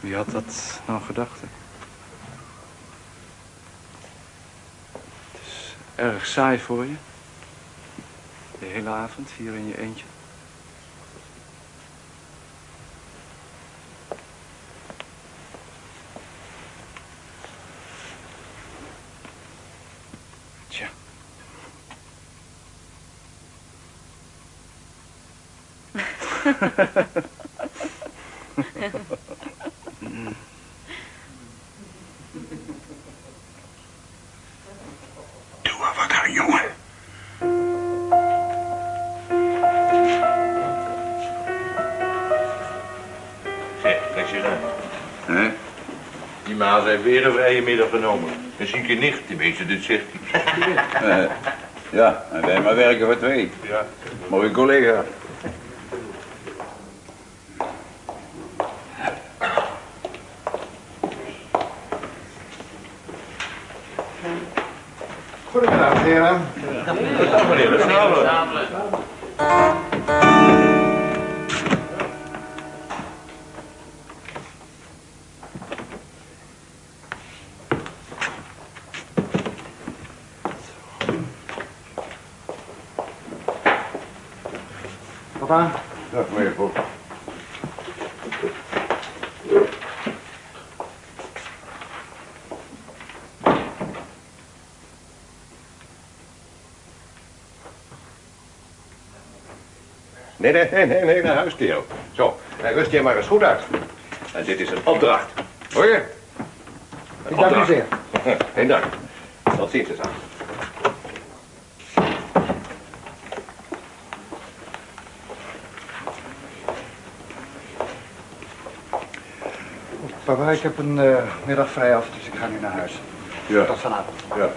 Wie had dat nou gedacht? Het is erg saai voor je. De hele avond hier in je eentje. Doe er wat aan, jongen. Zeg, president. Hè? Die Maas heeft weer een vrije middag genomen. Een zieke nicht, tenminste, dat zegt hij. Eh, ja, en wij maar werken voor twee. Ja. Mooie collega. Papa, Dag meneer Pop. Nee, nee, nee, nee, nee, naar huis. Zo, en rust je maar eens goed uit. En dit is een opdracht. Hoor je? Een ik dank u zeer. Geen dank. Tot ziens, aan. Papa, ik heb een eh, middag vrij af, dus ik ga nu naar huis. Ja. Tot vanavond. Ja.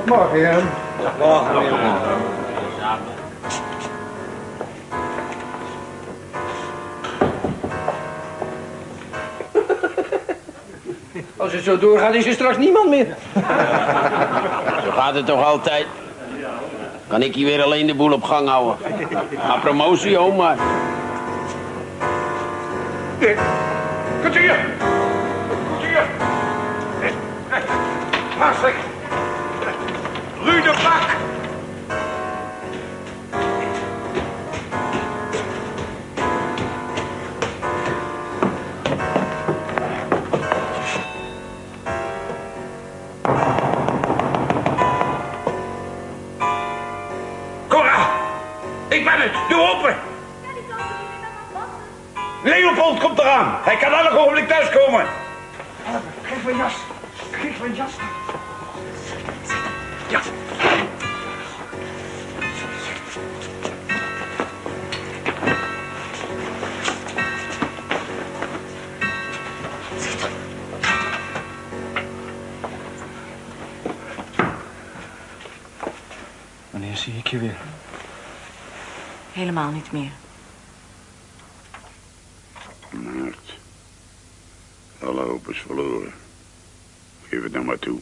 Tot morgen, heren. Als het zo doorgaat, is er straks niemand meer. Zo gaat het toch altijd? Kan ik hier weer alleen de boel op gang houden? Maar promotie, oma. Kwartier! Kwartier! Maastricht! Rude your back. Je weer? Helemaal niet meer. Maart. Alle hoop is verloren. Geef het nou maar toe.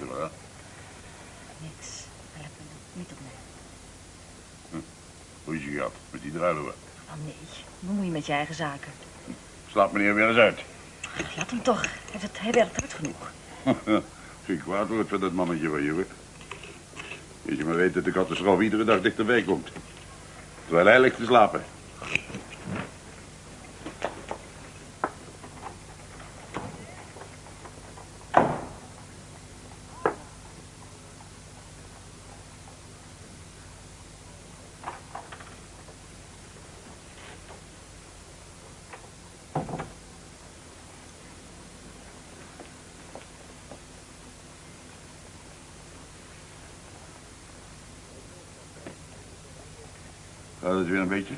Er wel. Niks. Help me niet op mij. Hoe is je gehad met die druilen? Oh nee, bemoei je met je eigen zaken. Slaap meneer weer eens uit. Laat hem toch. Hij, werd- hij werkt hard genoeg. Geen kwaad woord voor dat mannetje van je. Weet je maar weet dat de catastrofe iedere dag dichterbij komt. Terwijl hij ligt te slapen. Gaat het weer een beetje?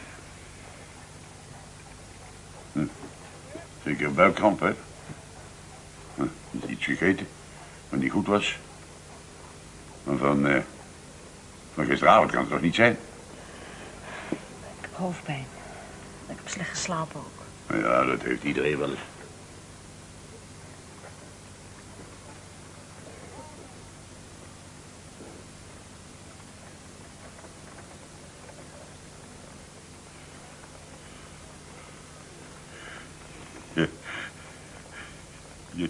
Hm. Zeker buikkramp, hè? Hm. Iets gegeten, wat niet goed was. Maar van, eh, van gisteravond kan het toch niet zijn? Ik heb hoofdpijn. Ik heb slecht geslapen ook. Ja, dat heeft iedereen wel eens. Je,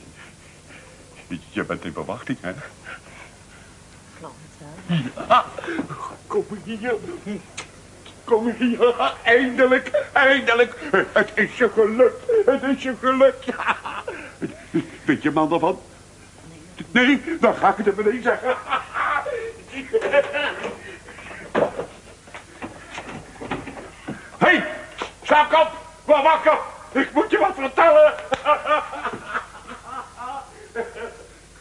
je, je, bent in verwachting, hè? Geloof het wel. Kom hier. Kom hier. Eindelijk, eindelijk. Het is je gelukt. Het is je gelukt. Ja. Weet je man ervan? Nee, dan ga ik het hem niet zeggen. Hé, hey, slaapkop, word wakker. Ik moet je wat vertellen.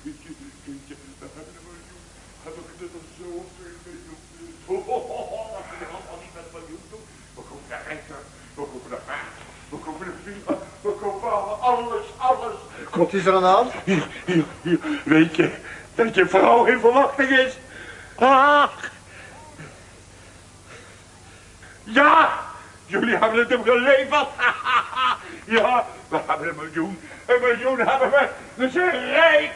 Kindje, kindje, we hebben een miljoen. Hebben we er zoveel miljoen. Oh, als we dit allemaal niet met een miljoen doen. We kopen de rechter, we kopen de paard, we kopen de vliegen, we kopen alles, alles. Wat is er aan de hand? Hier, hier, hier. Weet je dat je vrouw in verwachting is? Ah! Ja! Jullie hebben het hem geleverd. Ja, we hebben een miljoen. Een miljoen hebben we. We zijn rijk.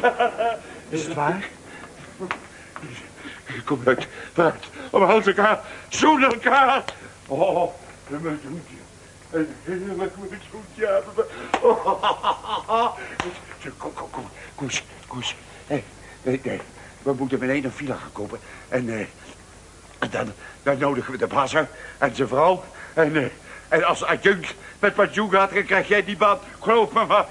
Is het waar? Kom uit, vooruit. Omhels elkaar. Zoen elkaar. Oh, een miljoentje. Een heerlijk miljoentje hebben we. Oh, kom, kom, kom. Koes, koes. Nee. We moeten meteen een villa gaan kopen. En, eh, en dan, dan nodigen we de brasser en zijn vrouw. En, eh, en als adjunct met pensioen gaat, dan krijg jij die baan. Geloof me maar.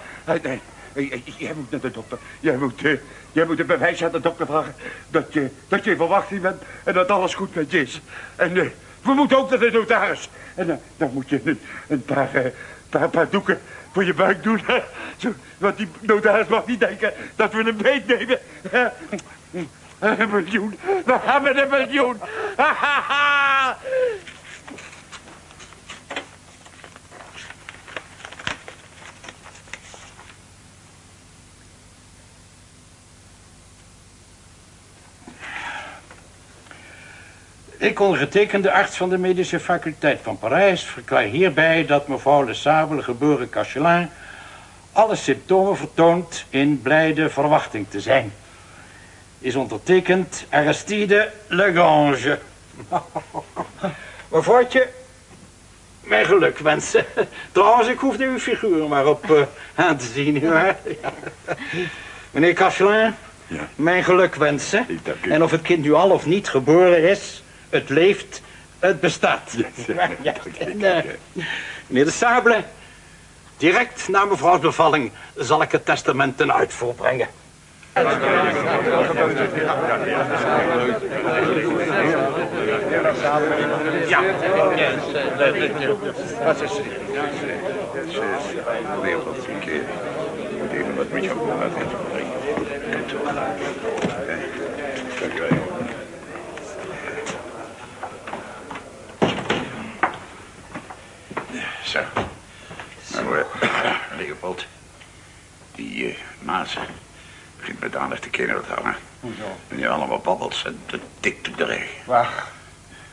Nee, jij moet naar de dokter. Jij moet, eh, jij moet een bewijs aan de dokter vragen dat je, dat je in verwachting bent en dat alles goed met je is. En eh, we moeten ook naar de notaris. En dan, dan moet je een, een paar, eh, paar, paar doeken voor je buik doen. Zo, want die notaris mag niet denken dat we een beet nemen. Een miljoen. We hebben een miljoen. Ik, ondergetekende arts van de medische faculteit van Parijs, verklaar hierbij dat mevrouw Le Sable, geboren Cachelin, alle symptomen vertoont in blijde verwachting te zijn. Is ondertekend Aristide Legrange. Mevrouwtje, mijn geluk wensen. Trouwens, ik hoef nu uw figuur maar op eh, aan te zien, nietwaar? Ja. Meneer Cachelin, Ja. mijn geluk wensen. Ik dank u. En of het kind nu al of niet geboren is, het leeft, het bestaat. Ja, en, eh, meneer de Sable, direct na mevrouws bevalling zal ik het testament ten uitvoer brengen. Ja, Dat is... Ik moet even wat met jou praten. Dank wel. Zo. Nou, Leopold. Die eh Maas begint met aandacht de kinderen te hangen. Hoezo? En je allemaal babbelt en dat tikt op de regen. Ach,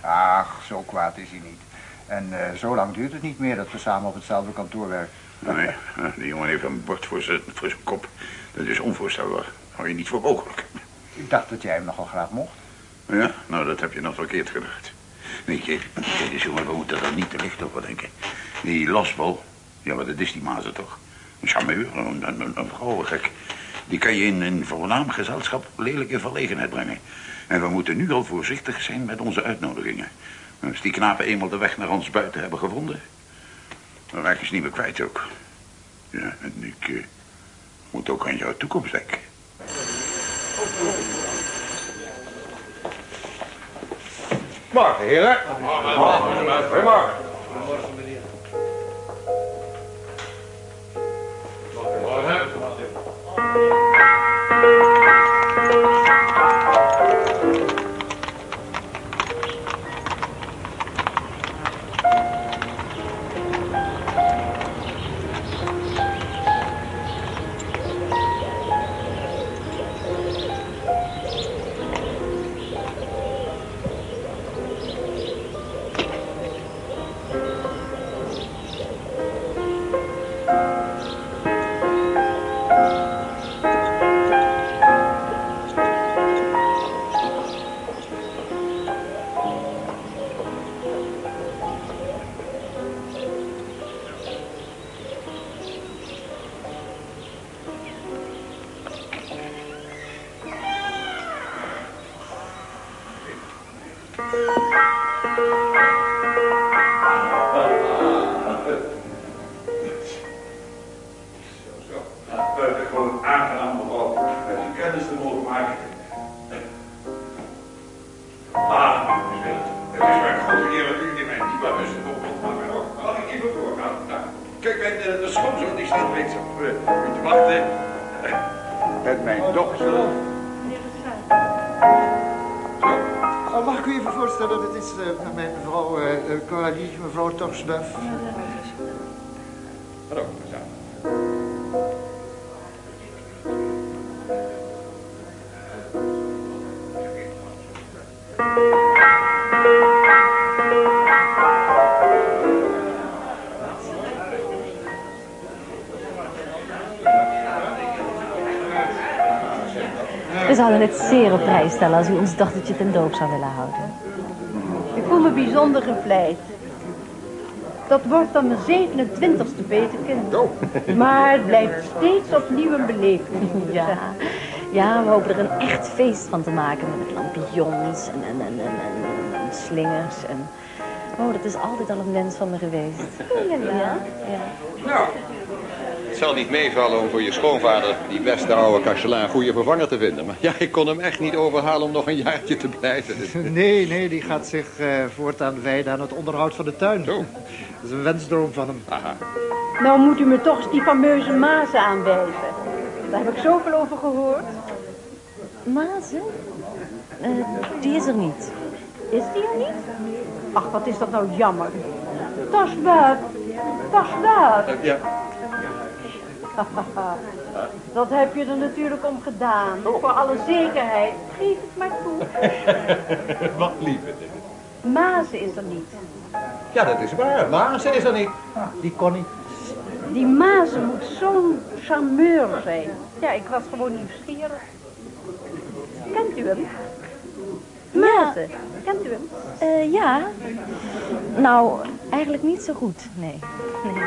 ach, zo kwaad is hij niet. En eh, zo lang duurt het niet meer dat we samen op hetzelfde kantoor werken. Nee, eh, die jongen heeft een bord voor zijn, voor zijn kop. Dat is onvoorstelbaar. Hou je niet voor mogelijk. Ik dacht dat jij hem nogal graag mocht. Ja, nou, dat heb je nog verkeerd gedacht. Nee, kijk eens, jongen, we moeten er niet te licht over denken. Die losbol, ja, maar dat is die mazen toch? Een charmeur, een, een, een, een vrouwengek. Die kan je in een voornaam gezelschap lelijk in verlegenheid brengen. En we moeten nu al voorzichtig zijn met onze uitnodigingen. Als die knapen eenmaal de weg naar ons buiten hebben gevonden... dan raak je ze niet meer kwijt ook. Ja, en ik eh, moet ook aan jouw toekomst denken. Morgen, heren. Goedemorgen. Schoonzoon die staat reeds op uh, u te wachten. Eh, Met mijn dochter. Oh, mag ik u even voorstellen? Dat is eh, mijn mevrouw uh, Coralie, mevrouw Torsbuff. Hallo, We zouden het zeer op prijs stellen als u ons dochtertje ten doop zou willen houden. Ik voel me bijzonder gevleid. Dat wordt dan mijn 27ste peterkind. Maar het blijft steeds opnieuw een beleving. Ja, ja, we hopen er een echt feest van te maken met lampions en, en, en, en, en- en slingers. En... Oh, dat is altijd al een wens van me geweest. Ja, ja. Nou, het zal niet meevallen om voor je schoonvader, die beste oude kastelaan, een goede vervanger te vinden. Maar ja, ik kon hem echt niet overhalen om nog een jaartje te blijven. Nee, nee, die gaat zich eh, voortaan wijden aan het onderhoud van de tuin. Zo. Dat is een wensdroom van hem. Aha. Nou moet u me toch eens die fameuze mazen aanwijzen. Daar heb ik zoveel over gehoord. Mazen? Eh, die is er niet. Is die er niet? Ach, wat is dat nou jammer. Tasbaat, tasbaat. Ja. Dat heb je er natuurlijk om gedaan. Voor alle zekerheid. Geef het maar toe. Wat lieve. Mazen is er niet. Ja, dat is waar. Maar ze is er niet. Die Connie. Die Mazen moet zo'n charmeur zijn. Ja, ik was gewoon nieuwsgierig. Kent u hem? Mazen, kent u hem? Eh, ja. Nou, eigenlijk niet zo goed, nee. nee.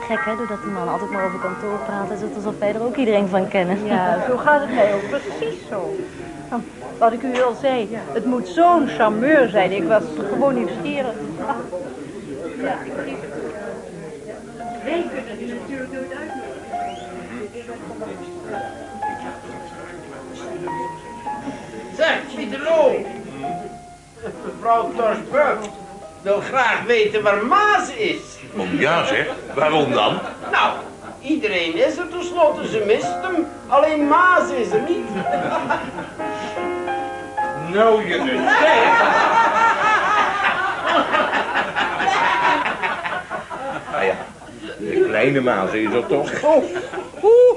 Gek, hè, doordat die man altijd maar over kantoor praat... is het alsof wij er ook iedereen van kennen. Ja, zo gaat het mij ook. Precies zo. Nou, Wat ik u al zei, het moet zo'n charmeur zijn. Ik was gewoon nieuwsgierig. Ah. Ja, ik begrijp het. Wij kunnen die natuurlijk nooit uitnodigen. Zeg, Pieterlo. Mevrouw Torsbuck wil graag weten waar Maas is. Om ja zeg, waarom dan? Nou, iedereen is er tenslotte, ze mist hem. Alleen Maas is er niet. Nou, je zegt. Ah ja, de kleine maas is er toch? Oh, oeh,